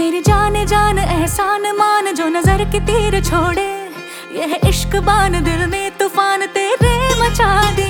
मेरी जान जान एहसान मान, जो नज़र के तीर छोड़े। यह इश्क बान दिल में तूफ़ान तेरे मचा दे।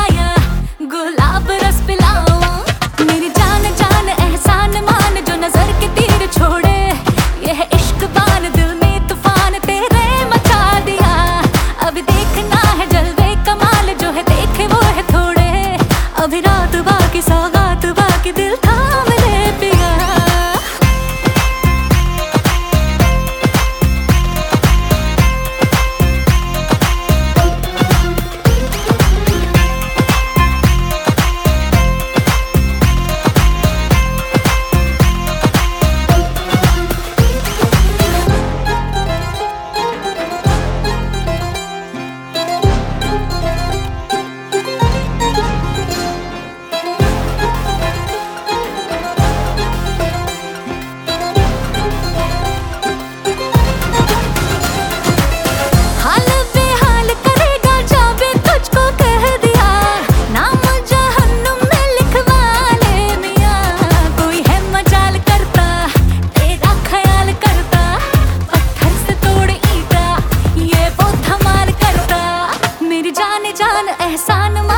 சானுமா